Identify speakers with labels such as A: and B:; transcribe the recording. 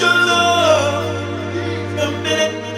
A: your love the minute.